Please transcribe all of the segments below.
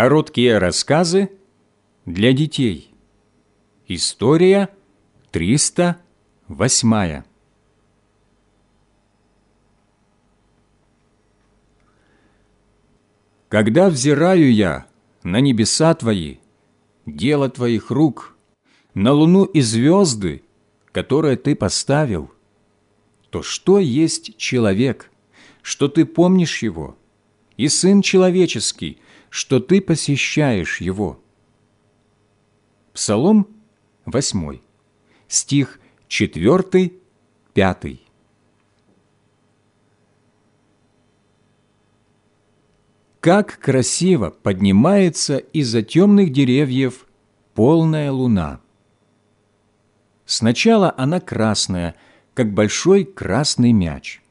Короткие рассказы для детей. История 308. Когда взираю я на небеса Твои, дело Твоих рук, на луну и звезды, которые Ты поставил, то что есть человек, что Ты помнишь его, и Сын Человеческий, что Ты посещаешь его? Псалом 8, стих 4, 5. Как красиво поднимается из-за темных деревьев полная луна. Сначала она красная, как большой красный мяч.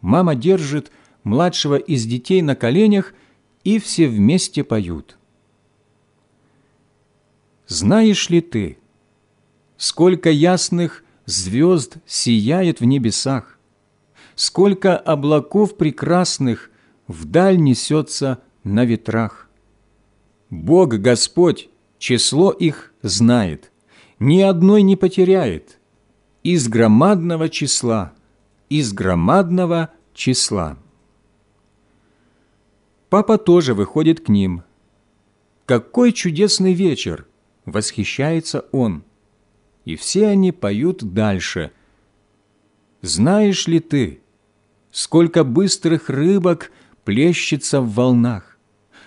Мама держит младшего из детей на коленях, и все вместе поют. Знаешь ли ты, сколько ясных звезд сияет в небесах, сколько облаков прекрасных вдаль несется на ветрах. Бог Господь число их знает, ни одной не потеряет. Из громадного числа, из громадного числа. Папа тоже выходит к ним. «Какой чудесный вечер!» — восхищается он. И все они поют дальше. «Знаешь ли ты, сколько быстрых рыбок плещется в волнах,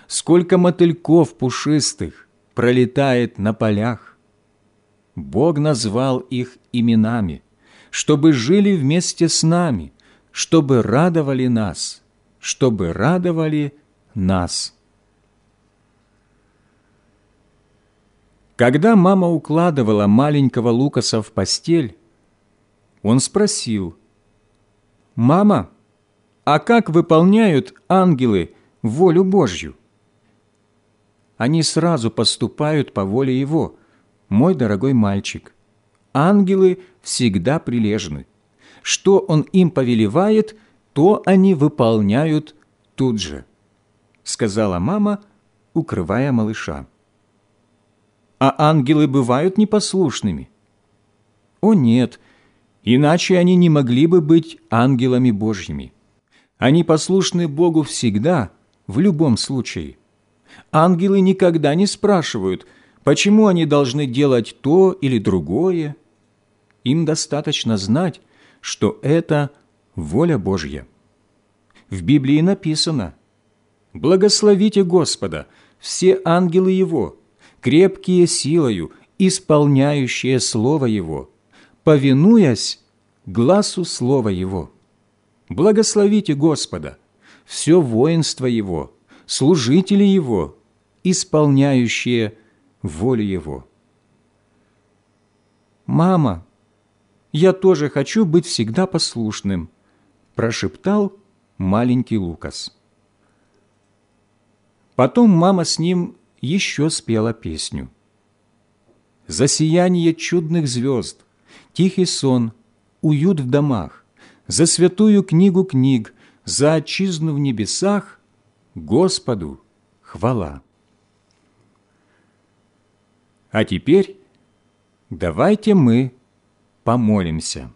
сколько мотыльков пушистых пролетает на полях. Бог назвал их именами, чтобы жили вместе с нами, чтобы радовали нас, чтобы радовали нас. Когда мама укладывала маленького Лукаса в постель, он спросил, «Мама, а как выполняют ангелы волю Божью? Они сразу поступают по воле Его, мой дорогой мальчик. Ангелы всегда прилежны. Что Он им повелевает, то они выполняют тут же, сказала мама, укрывая малыша. А ангелы бывают непослушными? О нет, иначе они не могли бы быть ангелами Божьими. Они послушны Богу всегда, в любом случае. Ангелы никогда не спрашивают, почему они должны делать то или другое. Им достаточно знать, что это воля Божья. В Библии написано «Благословите Господа, все ангелы Его, крепкие силою, исполняющие Слово Его, повинуясь глазу Слова Его». Благословите Господа, все воинство Его, служители Его, исполняющие волю Его. «Мама, я тоже хочу быть всегда послушным», прошептал маленький Лукас. Потом мама с ним еще спела песню. «За сияние чудных звезд, тихий сон, уют в домах, за святую книгу книг, за отчизну в небесах, Господу хвала. А теперь давайте мы помолимся.